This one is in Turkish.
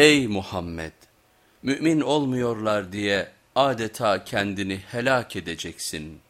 Ey Muhammed! Mümin olmuyorlar diye adeta kendini helak edeceksin.''